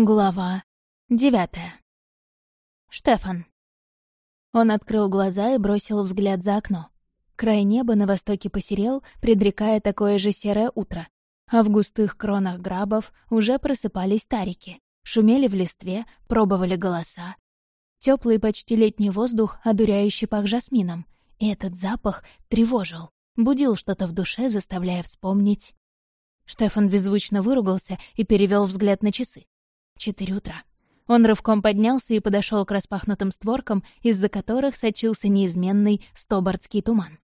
Глава девятая. Штефан. Он открыл глаза и бросил взгляд за окно. Край неба на востоке посерел, предрекая такое же серое утро. А в густых кронах грабов уже просыпались тарики. Шумели в листве, пробовали голоса. Теплый почти летний воздух, одуряющий пах жасмином. И этот запах тревожил, будил что-то в душе, заставляя вспомнить. Штефан беззвучно выругался и перевел взгляд на часы. Четыре утра. Он рывком поднялся и подошел к распахнутым створкам, из-за которых сочился неизменный стобардский туман.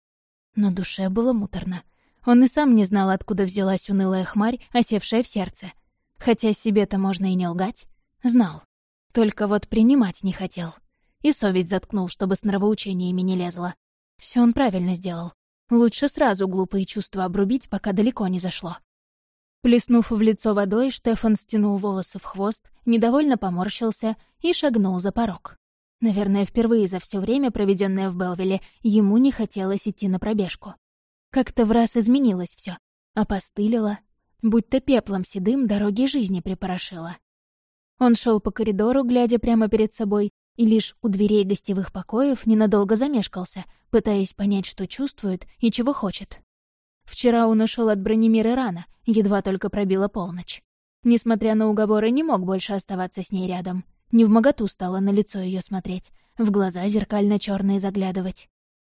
На душе было муторно. Он и сам не знал, откуда взялась унылая хмарь, осевшая в сердце. Хотя себе-то можно и не лгать. Знал. Только вот принимать не хотел. И совесть заткнул, чтобы с нравоучениями не лезла. Все он правильно сделал. Лучше сразу глупые чувства обрубить, пока далеко не зашло. Плеснув в лицо водой, Штефан стянул волосы в хвост, недовольно поморщился и шагнул за порог. Наверное, впервые за все время, проведенное в Белвилле, ему не хотелось идти на пробежку. Как-то в раз изменилось все, опостылило, будто пеплом седым дороги жизни припорошило. Он шел по коридору, глядя прямо перед собой, и лишь у дверей гостевых покоев ненадолго замешкался, пытаясь понять, что чувствует и чего хочет. Вчера он ушел от Бронемира рано, едва только пробила полночь. Несмотря на уговоры, не мог больше оставаться с ней рядом. Не в моготу стало на лицо ее смотреть, в глаза зеркально черные заглядывать.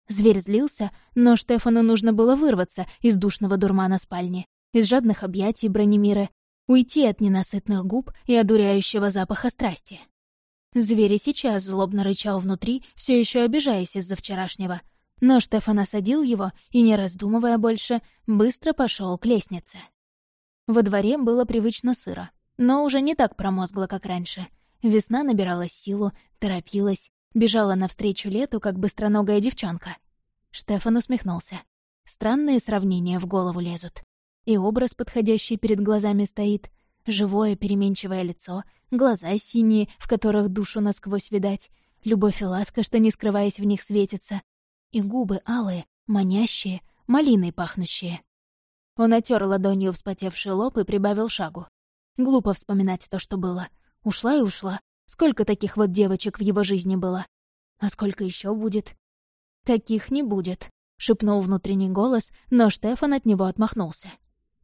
Зверь злился, но Штефану нужно было вырваться из душного дурмана спальни, из жадных объятий Бронемира, уйти от ненасытных губ и одуряющего запаха страсти. Зверь и сейчас злобно рычал внутри, все еще обижаясь из-за вчерашнего — но Штефан осадил его и, не раздумывая больше, быстро пошел к лестнице. Во дворе было привычно сыро, но уже не так промозгло, как раньше. Весна набирала силу, торопилась, бежала навстречу лету, как быстроногая девчонка. Штефан усмехнулся. Странные сравнения в голову лезут. И образ, подходящий перед глазами, стоит. Живое переменчивое лицо, глаза синие, в которых душу насквозь видать, любовь и ласка, что, не скрываясь в них, светится, и губы алые, манящие, малиной пахнущие. Он отер ладонью вспотевший лоб и прибавил шагу. Глупо вспоминать то, что было. Ушла и ушла. Сколько таких вот девочек в его жизни было? А сколько еще будет? Таких не будет, шепнул внутренний голос, но Штефан от него отмахнулся.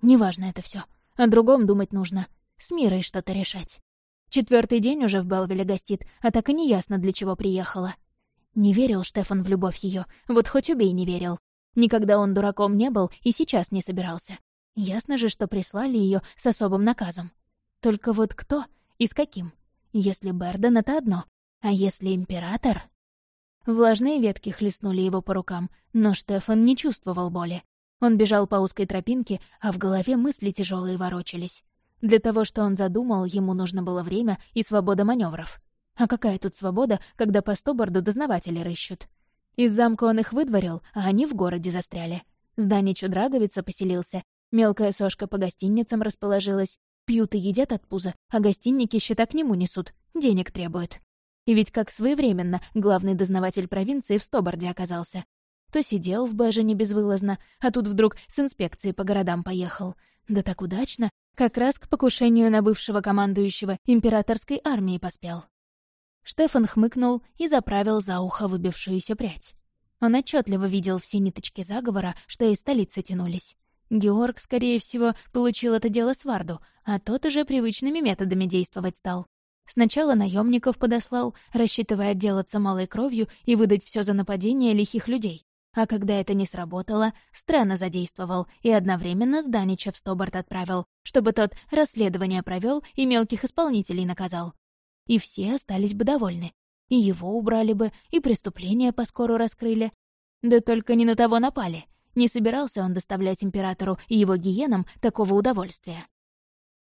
Неважно это все. О другом думать нужно. С мирой что-то решать. Четвертый день уже в Белвиле гостит, а так и не ясно, для чего приехала. Не верил Штефан в любовь ее, вот хоть убей не верил. Никогда он дураком не был и сейчас не собирался. Ясно же, что прислали ее с особым наказом. Только вот кто и с каким? Если Берден — это одно, а если император... Влажные ветки хлестнули его по рукам, но Штефан не чувствовал боли. Он бежал по узкой тропинке, а в голове мысли тяжелые ворочались. Для того, что он задумал, ему нужно было время и свобода маневров. А какая тут свобода, когда по стоборду дознаватели рыщут? Из замка он их выдворил, а они в городе застряли. Зданич у Драговица поселился, мелкая сошка по гостиницам расположилась. Пьют и едят от пуза, а гостинники счета к нему несут, денег требуют. И ведь как своевременно главный дознаватель провинции в Стоборде оказался. То сидел в Бэжине безвылазно, а тут вдруг с инспекцией по городам поехал. Да так удачно, как раз к покушению на бывшего командующего императорской армии поспел. Штефан хмыкнул и заправил за ухо выбившуюся прядь. Он отчетливо видел все ниточки заговора, что из столицы тянулись. Георг, скорее всего, получил это дело с Варду, а тот уже привычными методами действовать стал. Сначала наемников подослал, рассчитывая отделаться малой кровью и выдать все за нападение лихих людей. А когда это не сработало, Стрена задействовал и одновременно Сданича в Стоборт отправил, чтобы тот расследование провел и мелких исполнителей наказал и все остались бы довольны. И его убрали бы, и преступления поскору раскрыли. Да только не на того напали. Не собирался он доставлять императору и его гиенам такого удовольствия.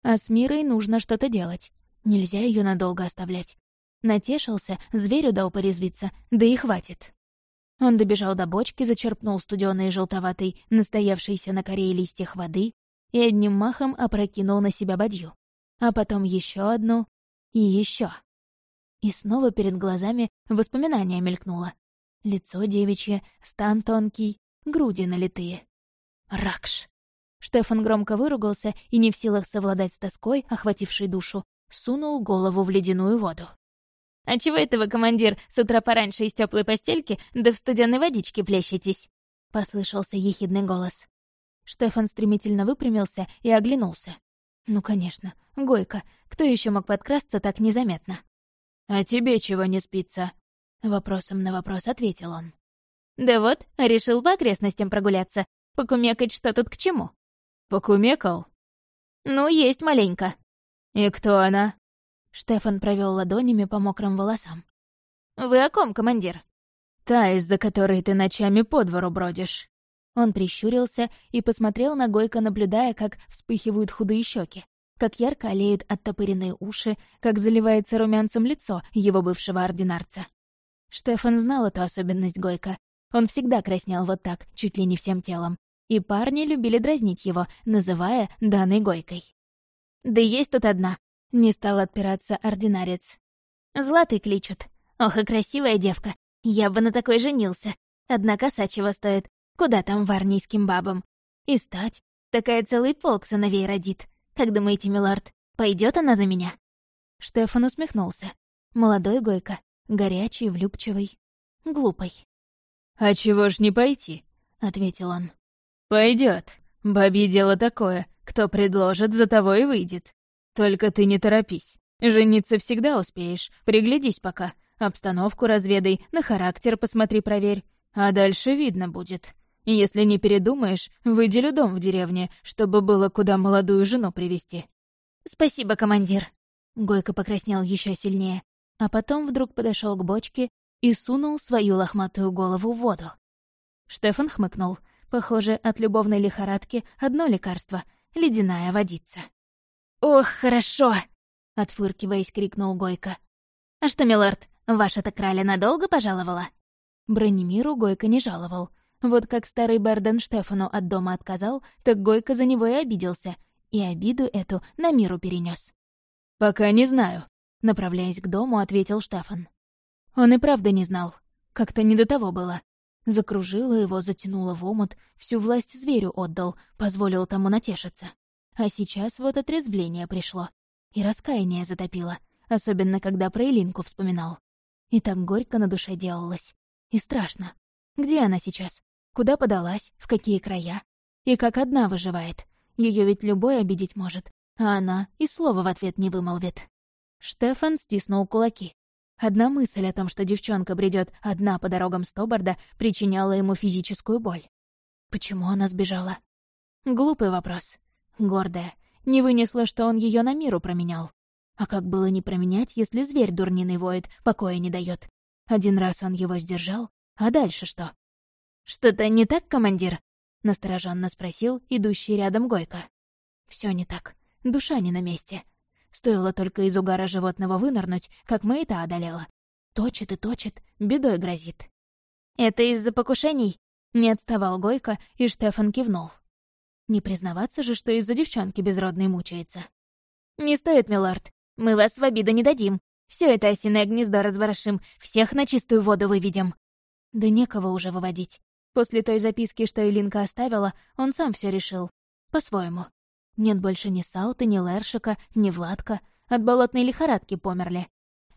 А с Мирой нужно что-то делать. Нельзя ее надолго оставлять. Натешился, зверю дал порезвиться, да и хватит. Он добежал до бочки, зачерпнул студёной желтоватой, настоявшейся на коре листьях воды и одним махом опрокинул на себя бадью. А потом еще одну, и еще. И снова перед глазами воспоминание мелькнуло. Лицо девичье, стан тонкий, груди налитые. Ракш. Штефан громко выругался и, не в силах совладать с тоской, охватившей душу, сунул голову в ледяную воду. «А чего это вы, командир, с утра пораньше из теплой постельки да в студенной водичке плещетесь?» — послышался ехидный голос. Штефан стремительно выпрямился и оглянулся. Ну, конечно, Гойка. Кто еще мог подкрасться так незаметно? «А тебе чего не спится?» Вопросом на вопрос ответил он. «Да вот, решил по окрестностям прогуляться. Покумекать, что тут к чему». «Покумекал?» «Ну, есть маленько». «И кто она?» Штефан провел ладонями по мокрым волосам. «Вы о ком, командир?» «Та, из-за которой ты ночами по двору бродишь». Он прищурился и посмотрел на Гойка, наблюдая, как вспыхивают худые щеки, как ярко олеют оттопыренные уши, как заливается румянцем лицо его бывшего ординарца. Штефан знал эту особенность Гойка. Он всегда краснел вот так, чуть ли не всем телом. И парни любили дразнить его, называя данной Гойкой. «Да есть тут одна», — не стал отпираться ординарец. «Златый кличут. Ох, и красивая девка. Я бы на такой женился. Одна коса чего стоит, Куда там варнийским бабам? И стать. Такая целый полк сыновей родит. Как думаете, милорд, пойдет она за меня?» Штефан усмехнулся. Молодой Гойка, горячий, влюбчивый, глупый. «А чего ж не пойти?» — ответил он. Пойдет. Бабье дело такое. Кто предложит, за того и выйдет. Только ты не торопись. Жениться всегда успеешь. Приглядись пока. Обстановку разведай, на характер посмотри, проверь. А дальше видно будет. Если не передумаешь, выделю дом в деревне, чтобы было куда молодую жену привести. «Спасибо, командир». Гойко покраснел еще сильнее, а потом вдруг подошел к бочке и сунул свою лохматую голову в воду. Штефан хмыкнул. Похоже, от любовной лихорадки одно лекарство — ледяная водица. «Ох, хорошо!» — отфыркиваясь, крикнул Гойко. «А что, милорд, ваша-то краля надолго пожаловала?» Бронемиру Гойко не жаловал — вот как старый Берден Штефану от дома отказал, так Гойко за него и обиделся, и обиду эту на миру перенес. «Пока не знаю», — направляясь к дому, ответил Штефан. Он и правда не знал. Как-то не до того было. Закружила его, затянула в омут, всю власть зверю отдал, позволил тому натешиться. А сейчас вот отрезвление пришло. И раскаяние затопило, особенно когда про Илинку вспоминал. И так горько на душе делалось. И страшно. Где она сейчас? Куда подалась, в какие края. И как одна выживает. Ее ведь любой обидеть может. А она и слова в ответ не вымолвит. Штефан стиснул кулаки. Одна мысль о том, что девчонка бредет одна по дорогам Стобарда, причиняла ему физическую боль. Почему она сбежала? Глупый вопрос. Гордая. Не вынесла, что он ее на миру променял. А как было не променять, если зверь дурниный воет, покоя не дает? Один раз он его сдержал, а дальше что? «Что-то не так, командир?» — настороженно спросил идущий рядом Гойко. Все не так. Душа не на месте. Стоило только из угара животного вынырнуть, как маята одолела. Точит и точит, бедой грозит. «Это из-за покушений?» — не отставал Гойко, и Штефан кивнул. Не признаваться же, что из-за девчонки безродной мучается. «Не стоит, милорд. Мы вас в обиду не дадим. Все это осиное гнездо разворошим, всех на чистую воду выведем». Да некого уже выводить. После той записки, что Илинка оставила, он сам все решил. По-своему. Нет больше ни Саута, ни Лершика, ни Владка. От болотной лихорадки померли.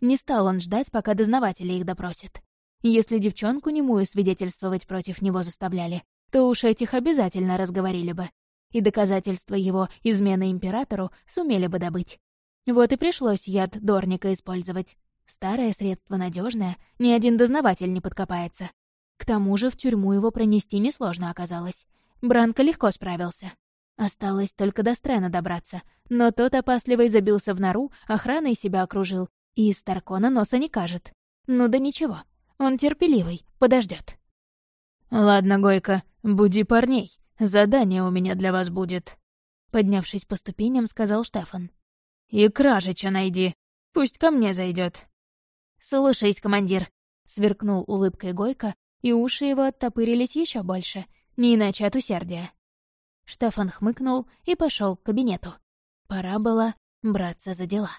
Не стал он ждать, пока дознаватели их допросят. Если девчонку немую свидетельствовать против него заставляли, то уж этих обязательно разговорили бы. И доказательства его измены императору сумели бы добыть. Вот и пришлось яд Дорника использовать. Старое средство надежное, ни один дознаватель не подкопается. К тому же в тюрьму его пронести несложно оказалось. Бранко легко справился. Осталось только до Стрена добраться, но тот опасливый забился в нору, охраной себя окружил, и из Таркона носа не кажет. Ну да ничего, он терпеливый, подождет. «Ладно, Гойка, буди парней, задание у меня для вас будет», — поднявшись по ступеням, сказал Штефан. «И Кражича найди, пусть ко мне зайдет. «Слушаюсь, командир», — сверкнул улыбкой Гойка, и уши его оттопырились еще больше, не иначе от усердия. Штефан хмыкнул и пошел к кабинету. Пора было браться за дела.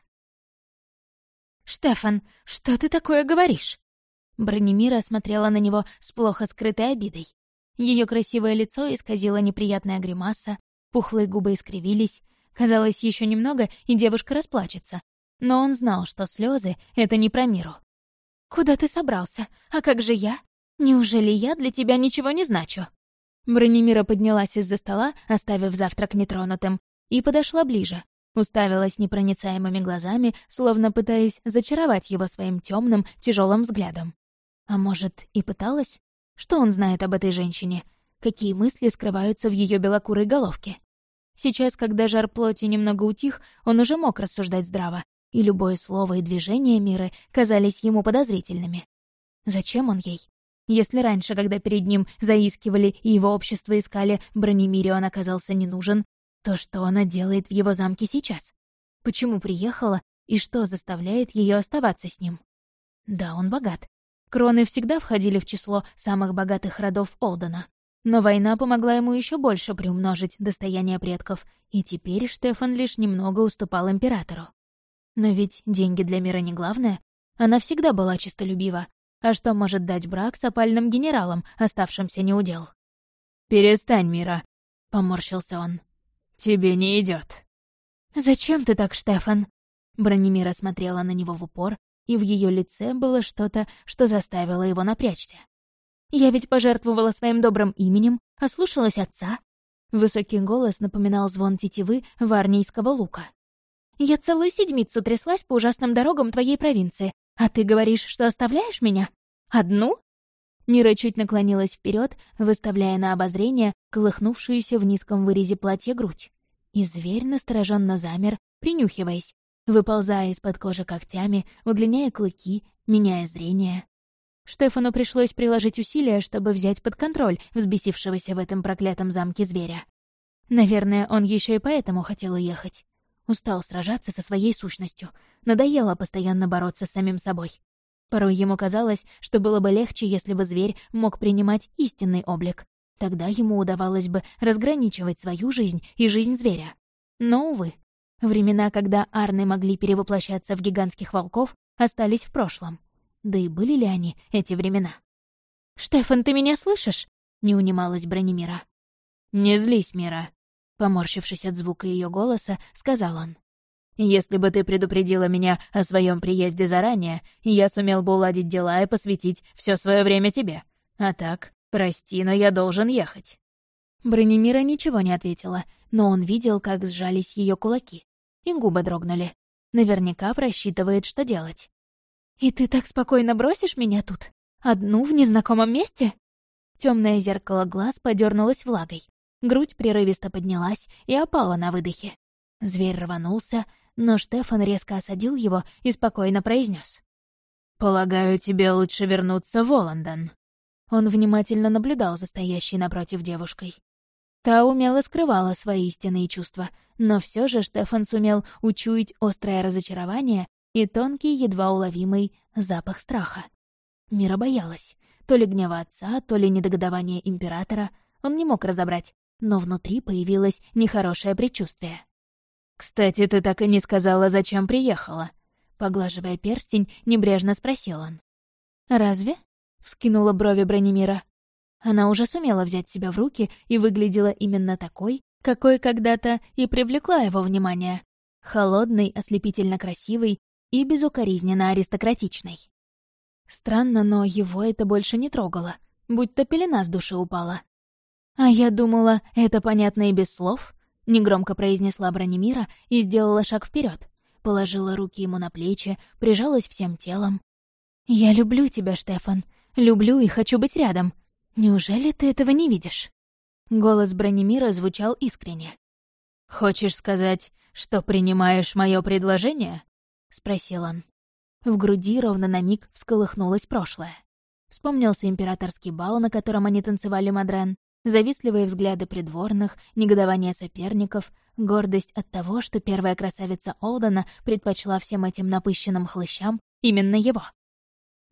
«Штефан, что ты такое говоришь?» Бронемира смотрела на него с плохо скрытой обидой. Ее красивое лицо исказило неприятная гримаса, пухлые губы искривились. Казалось, еще немного, и девушка расплачется. Но он знал, что слезы это не про миру. «Куда ты собрался? А как же я? Неужели я для тебя ничего не значу?» Бронемира поднялась из-за стола, оставив завтрак нетронутым, и подошла ближе, уставилась непроницаемыми глазами, словно пытаясь зачаровать его своим темным, тяжелым взглядом. А может, и пыталась? Что он знает об этой женщине? Какие мысли скрываются в ее белокурой головке? Сейчас, когда жар плоти немного утих, он уже мог рассуждать здраво, и любое слово и движение Миры казались ему подозрительными. Зачем он ей? Если раньше, когда перед ним заискивали и его общество искали, Бронемире он оказался не нужен, то что она делает в его замке сейчас? Почему приехала и что заставляет ее оставаться с ним? Да, он богат. Кроны всегда входили в число самых богатых родов Олдена. Но война помогла ему еще больше приумножить достояние предков, и теперь Штефан лишь немного уступал императору. Но ведь деньги для мира не главное. Она всегда была чистолюбива. А что может дать брак с опальным генералом, оставшимся неудел? «Перестань, Мира», — поморщился он. «Тебе не идет. «Зачем ты так, Штефан?» Бронемира смотрела на него в упор, и в ее лице было что-то, что заставило его напрячься. «Я ведь пожертвовала своим добрым именем, ослушалась отца». Высокий голос напоминал звон тетивы варнийского лука. «Я целую седмицу тряслась по ужасным дорогам твоей провинции, а ты говоришь, что оставляешь меня? Одну?» Мира чуть наклонилась вперед, выставляя на обозрение колыхнувшуюся в низком вырезе платья грудь. И зверь настороженно замер, принюхиваясь, выползая из-под кожи когтями, удлиняя клыки, меняя зрение. Штефану пришлось приложить усилия, чтобы взять под контроль взбесившегося в этом проклятом замке зверя. Наверное, он еще и поэтому хотел уехать. Устал сражаться со своей сущностью. Надоело постоянно бороться с самим собой. Порой ему казалось, что было бы легче, если бы зверь мог принимать истинный облик. Тогда ему удавалось бы разграничивать свою жизнь и жизнь зверя. Но, увы, Времена, когда арны могли перевоплощаться в гигантских волков, остались в прошлом. Да и были ли они, эти времена? «Штефан, ты меня слышишь?» — не унималась Бронемира. «Не злись, Мира», — поморщившись от звука ее голоса, сказал он. «Если бы ты предупредила меня о своем приезде заранее, я сумел бы уладить дела и посвятить все свое время тебе. А так, прости, но я должен ехать». Бронемира ничего не ответила, но он видел, как сжались ее кулаки, и губы дрогнули. Наверняка просчитывает, что делать. «И ты так спокойно бросишь меня тут? Одну в незнакомом месте?» Темное зеркало глаз подернулось влагой. Грудь прерывисто поднялась и опала на выдохе. Зверь рванулся, но Штефан резко осадил его и спокойно произнес: «Полагаю, тебе лучше вернуться в Оландон». Он внимательно наблюдал за стоящей напротив девушкой. Та умело скрывала свои истинные чувства, но все же Штефан сумел учуять острое разочарование и тонкий, едва уловимый запах страха. Мира боялась. То ли гнева отца, то ли недогодования императора. Он не мог разобрать, но внутри появилось нехорошее предчувствие. «Кстати, ты так и не сказала, зачем приехала?» Поглаживая перстень, небрежно спросил он. «Разве?» — вскинула брови Бронемира. Она уже сумела взять себя в руки и выглядела именно такой, какой когда-то и привлекла его внимание. Холодный, ослепительно красивый и безукоризненно аристократичный. Странно, но его это больше не трогало, будь то пелена с души упала. «А я думала, это понятно и без слов», — негромко произнесла Бронемира и сделала шаг вперед, положила руки ему на плечи, прижалась всем телом. «Я люблю тебя, Штефан, люблю и хочу быть рядом. Неужели ты этого не видишь?» Голос Бронемира звучал искренне. «Хочешь сказать, что принимаешь мое предложение?» — спросил он. В груди ровно на миг всколыхнулось прошлое. Вспомнился императорский бал, на котором они танцевали Мадрен, завистливые взгляды придворных, негодование соперников, гордость от того, что первая красавица Олдена предпочла всем этим напыщенным хлыщам именно его.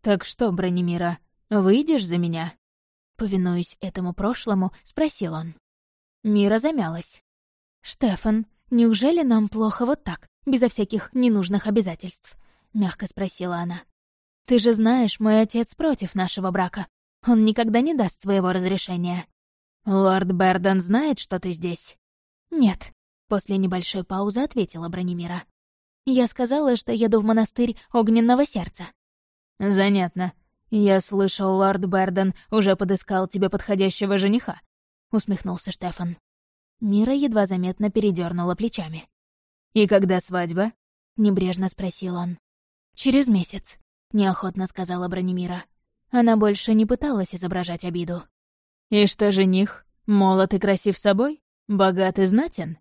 «Так что, Бронемира, выйдешь за меня?» Повинуясь этому прошлому, спросил он. Мира замялась. «Штефан, неужели нам плохо вот так, безо всяких ненужных обязательств?» — мягко спросила она. «Ты же знаешь, мой отец против нашего брака. Он никогда не даст своего разрешения». «Лорд Берден знает, что ты здесь?» «Нет», — после небольшой паузы ответила Бронемира. Я сказала, что еду в монастырь Огненного Сердца». «Занятно. Я слышал, лорд Берден уже подыскал тебе подходящего жениха», — усмехнулся Штефан. Мира едва заметно передернула плечами. «И когда свадьба?» — небрежно спросил он. «Через месяц», — неохотно сказала Бронемира. Она больше не пыталась изображать обиду. «И что жених? Молод и красив собой? Богат и знатен?»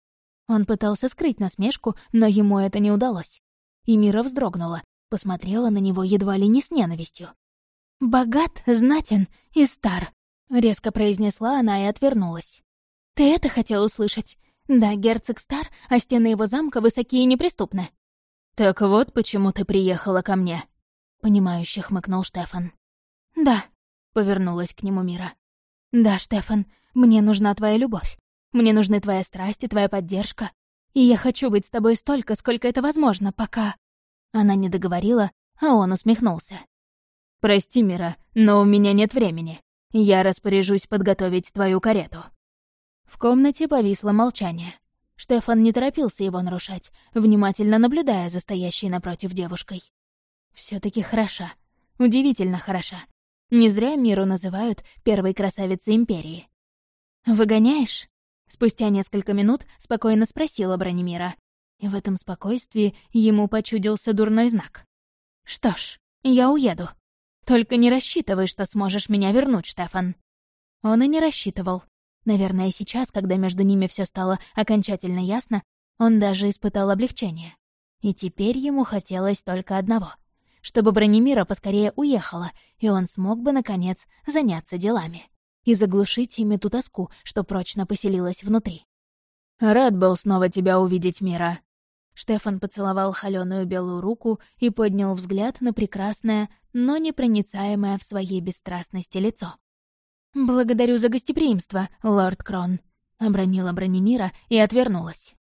Он пытался скрыть насмешку, но ему это не удалось. И Мира вздрогнула, посмотрела на него едва ли не с ненавистью. «Богат, знатен и стар», — резко произнесла она и отвернулась. «Ты это хотел услышать? Да, герцог стар, а стены его замка высокие и неприступны». «Так вот почему ты приехала ко мне», — понимающе хмыкнул Штефан. «Да», — повернулась к нему Мира. «Да, Штефан, мне нужна твоя любовь. Мне нужны твоя страсть и твоя поддержка. И я хочу быть с тобой столько, сколько это возможно, пока...» Она не договорила, а он усмехнулся. «Прости, Мира, но у меня нет времени. Я распоряжусь подготовить твою карету». В комнате повисло молчание. Штефан не торопился его нарушать, внимательно наблюдая за стоящей напротив девушкой. все таки хороша. Удивительно хороша. Не зря Миру называют первой красавицей Империи. «Выгоняешь?» Спустя несколько минут спокойно спросила Бронемира. В этом спокойствии ему почудился дурной знак. «Что ж, я уеду. Только не рассчитывай, что сможешь меня вернуть, Штефан». Он и не рассчитывал. Наверное, сейчас, когда между ними все стало окончательно ясно, он даже испытал облегчение. И теперь ему хотелось только одного — чтобы Бронемира поскорее уехала, и он смог бы, наконец, заняться делами и заглушить ими ту тоску, что прочно поселилась внутри. «Рад был снова тебя увидеть, Мира». Штефан поцеловал холёную белую руку и поднял взгляд на прекрасное, но непроницаемое в своей бесстрастности лицо. «Благодарю за гостеприимство, лорд Крон», — обронила Бронемира и отвернулась.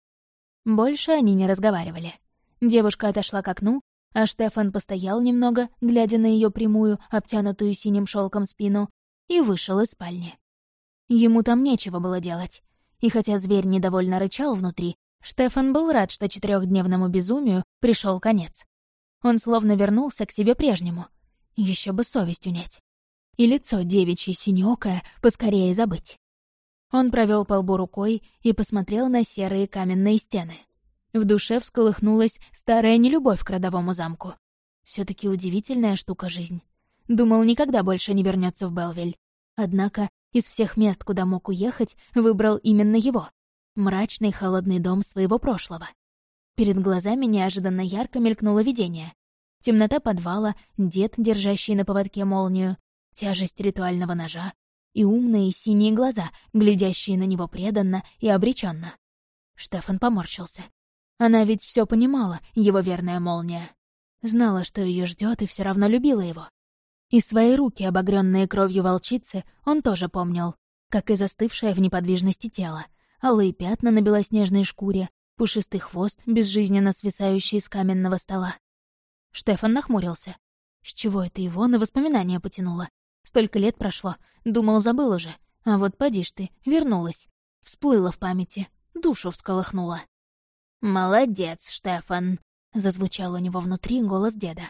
Больше они не разговаривали. Девушка отошла к окну, а Штефан постоял немного, глядя на ее прямую, обтянутую синим шелком спину, и вышел из спальни. Ему там нечего было делать. И хотя зверь недовольно рычал внутри, Штефан был рад, что четырехдневному безумию пришел конец. Он словно вернулся к себе прежнему. Еще бы совесть унять. И лицо девичье синеокое поскорее забыть. Он провел по лбу рукой и посмотрел на серые каменные стены. В душе всколыхнулась старая нелюбовь к родовому замку. все таки удивительная штука жизнь. Думал, никогда больше не вернется в Белвиль. Однако из всех мест, куда мог уехать, выбрал именно его. Мрачный холодный дом своего прошлого. Перед глазами неожиданно ярко мелькнуло видение. Темнота подвала, дед, держащий на поводке молнию, тяжесть ритуального ножа и умные синие глаза, глядящие на него преданно и обреченно. Штефан поморщился. Она ведь все понимала, его верная молния. Знала, что ее ждет, и все равно любила его. И свои руки, обогренные кровью волчицы, он тоже помнил, как и застывшее в неподвижности тело, алые пятна на белоснежной шкуре, пушистый хвост, безжизненно свисающий с каменного стола. Штефан нахмурился. С чего это его на воспоминания потянуло? Столько лет прошло, думал, забыл уже. А вот поди ж ты, вернулась. Всплыла в памяти, душу всколыхнула. «Молодец, Штефан», — зазвучал у него внутри голос деда.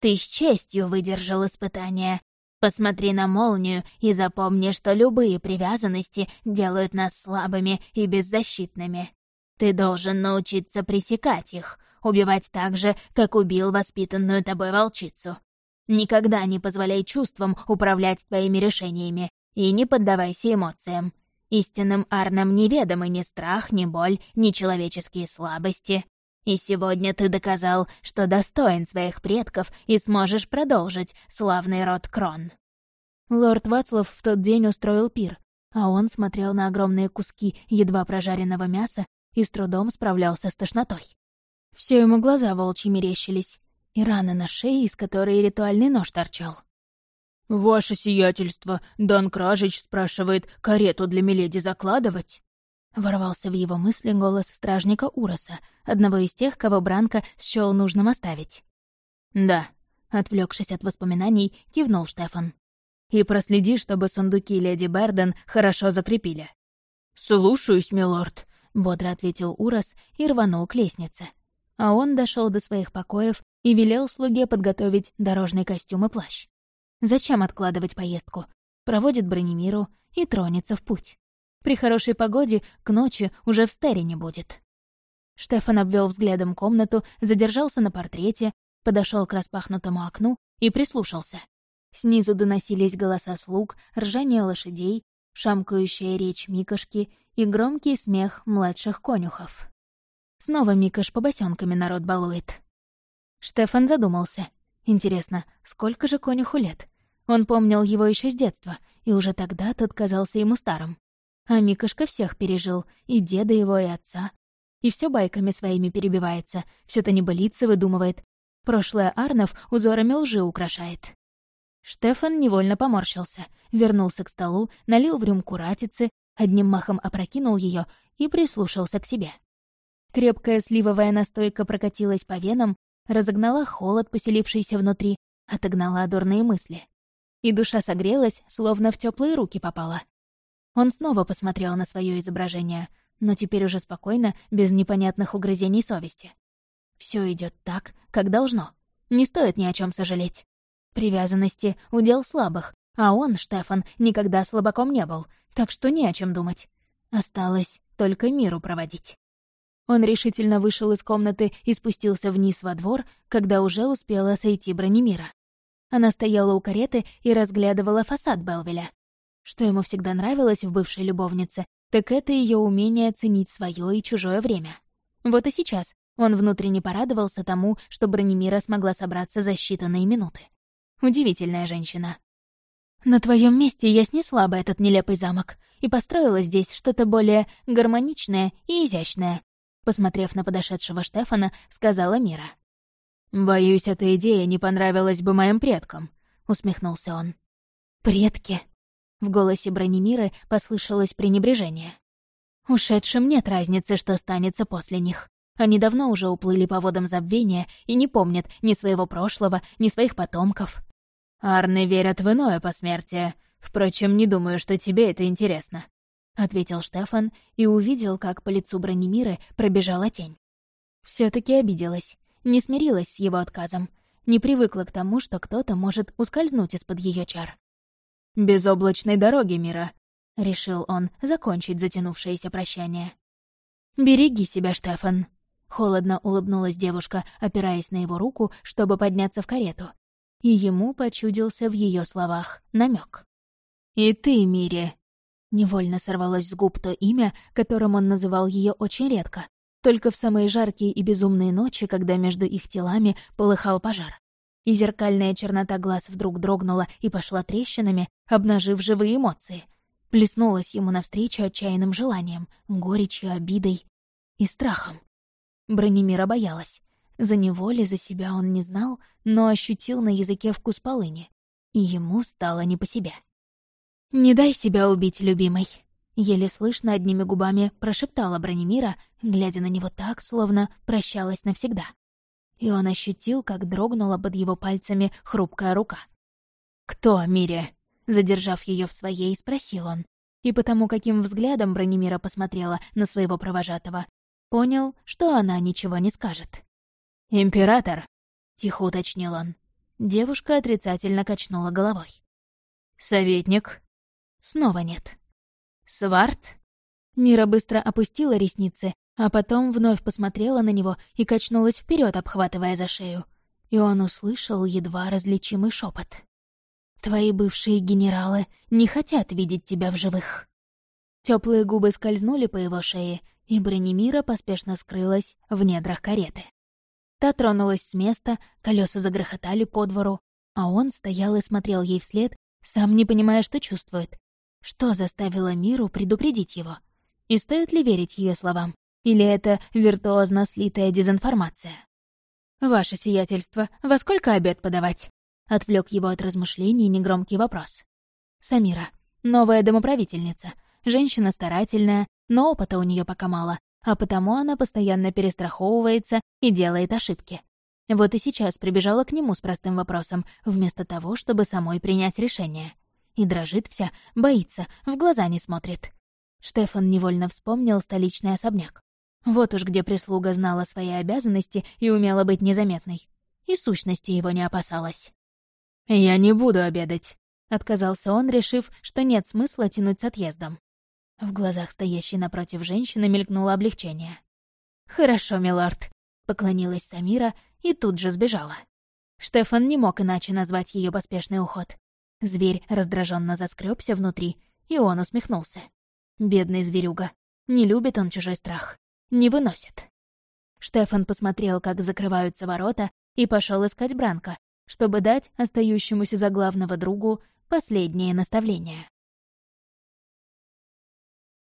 Ты с честью выдержал испытание. Посмотри на молнию и запомни, что любые привязанности делают нас слабыми и беззащитными. Ты должен научиться пресекать их, убивать так же, как убил воспитанную тобой волчицу. Никогда не позволяй чувствам управлять твоими решениями и не поддавайся эмоциям. Истинным Арнам неведомы ни страх, ни боль, ни человеческие слабости. И сегодня ты доказал, что достоин своих предков и сможешь продолжить славный род Крон». Лорд Вацлав в тот день устроил пир, а он смотрел на огромные куски едва прожаренного мяса и с трудом справлялся с тошнотой. Все ему глаза волчьи мерещились, и раны на шее, из которой ритуальный нож торчал. «Ваше сиятельство, Дан Кражич спрашивает, карету для Миледи закладывать?» Ворвался в его мысли голос стражника Уроса, одного из тех, кого Бранко счёл нужным оставить. «Да», — отвлекшись от воспоминаний, кивнул Штефан. «И проследи, чтобы сундуки леди Берден хорошо закрепили». «Слушаюсь, милорд», — бодро ответил Урос и рванул к лестнице. а он дошел до своих покоев и велел слуге подготовить дорожный костюм и плащ. Зачем откладывать поездку? Проводит бронемиру и тронется в путь. При хорошей погоде к ночи уже в стере не будет. Штефан обвел взглядом комнату, задержался на портрете, подошел к распахнутому окну и прислушался. Снизу доносились голоса слуг, ржание лошадей, шамкающая речь Микошки и громкий смех младших конюхов. Снова Микош по босенками народ балует. Штефан задумался. Интересно, сколько же конюху лет? Он помнил его еще с детства, и уже тогда тот казался ему старым. А Микошка всех пережил, и деда его, и отца. И все байками своими перебивается, все то небылицы выдумывает. Прошлое Арнов узорами лжи украшает. Штефан невольно поморщился, вернулся к столу, налил в рюмку ратицы, одним махом опрокинул ее и прислушался к себе. Крепкая сливовая настойка прокатилась по венам, разогнала холод, поселившийся внутри, отогнала дурные мысли. И душа согрелась, словно в теплые руки попала. Он снова посмотрел на свое изображение, но теперь уже спокойно, без непонятных угрызений совести. Все идет так, как должно. Не стоит ни о чем сожалеть. Привязанности — удел слабых, а он, Штефан, никогда слабаком не был, так что не о чем думать. Осталось только миру проводить. Он решительно вышел из комнаты и спустился вниз во двор, когда уже успела сойти Бронемира. Она стояла у кареты и разглядывала фасад Белвеля. Что ему всегда нравилось в бывшей любовнице, так это ее умение ценить свое и чужое время. Вот и сейчас он внутренне порадовался тому, что Бронемира смогла собраться за считанные минуты. Удивительная женщина. «На твоем месте я снесла бы этот нелепый замок и построила здесь что-то более гармоничное и изящное», посмотрев на подошедшего Штефана, сказала Мира. «Боюсь, эта идея не понравилась бы моим предкам», — усмехнулся он. «Предки?» В голосе Бронемиры послышалось пренебрежение. «Ушедшим нет разницы, что останется после них. Они давно уже уплыли по водам забвения и не помнят ни своего прошлого, ни своих потомков. «Арны верят в иное посмертие. Впрочем, не думаю, что тебе это интересно», — ответил Штефан и увидел, как по лицу Бронемиры пробежала тень. все таки обиделась, не смирилась с его отказом, не привыкла к тому, что кто-то может ускользнуть из-под ее чар. «Безоблачной дороги, Мира», — решил он закончить затянувшееся прощание. «Береги себя, Штефан», — холодно улыбнулась девушка, опираясь на его руку, чтобы подняться в карету, и ему почудился в ее словах намек. «И ты, Мире!» Невольно сорвалось с губ то имя, которым он называл ее очень редко, только в самые жаркие и безумные ночи, когда между их телами полыхал пожар. И зеркальная чернота глаз вдруг дрогнула и пошла трещинами, обнажив живые эмоции. Плеснулась ему навстречу отчаянным желанием, горечью, обидой и страхом. Бронемира боялась. За него ли, за себя он не знал, но ощутил на языке вкус полыни. И ему стало не по себе. «Не дай себя убить, любимый», — еле слышно одними губами прошептала Бронемира, глядя на него так, словно прощалась навсегда. И он ощутил, как дрогнула под его пальцами хрупкая рука. «Кто, Мире?» — задержав ее в своей, спросил он. И потому, каким взглядом Бронемира посмотрела на своего провожатого, понял, что она ничего не скажет. «Император», — тихо уточнил он. Девушка отрицательно качнула головой. «Советник?» Снова нет. «Сварт?» Мира быстро опустила ресницы, а потом вновь посмотрела на него и качнулась вперед, обхватывая за шею. И он услышал едва различимый шепот. «Твои бывшие генералы не хотят видеть тебя в живых». Теплые губы скользнули по его шее, и Бронемира поспешно скрылась в недрах кареты. Та тронулась с места, колеса загрохотали по двору, а он стоял и смотрел ей вслед, сам не понимая, что чувствует. Что заставило миру предупредить его? И стоит ли верить ее словам? Или это виртуозно слитая дезинформация? «Ваше сиятельство, во сколько обед подавать?» Отвлек его от размышлений негромкий вопрос. Самира, новая домоправительница, женщина старательная, но опыта у нее пока мало, а потому она постоянно перестраховывается и делает ошибки. Вот и сейчас прибежала к нему с простым вопросом, вместо того, чтобы самой принять решение. И дрожит вся, боится, в глаза не смотрит. Штефан невольно вспомнил столичный особняк. Вот уж где прислуга знала свои обязанности и умела быть незаметной. И сущности его не опасалась. «Я не буду обедать», — отказался он, решив, что нет смысла тянуть с отъездом. В глазах стоящей напротив женщины мелькнуло облегчение. «Хорошо, милорд», — поклонилась Самира и тут же сбежала. Штефан не мог иначе назвать ее поспешный уход. Зверь раздраженно заскребся внутри, и он усмехнулся. Бедный зверюга. Не любит он чужой страх. Не выносит. Штефан посмотрел, как закрываются ворота, и пошел искать Бранка, чтобы дать остающемуся за главного другу последнее наставление.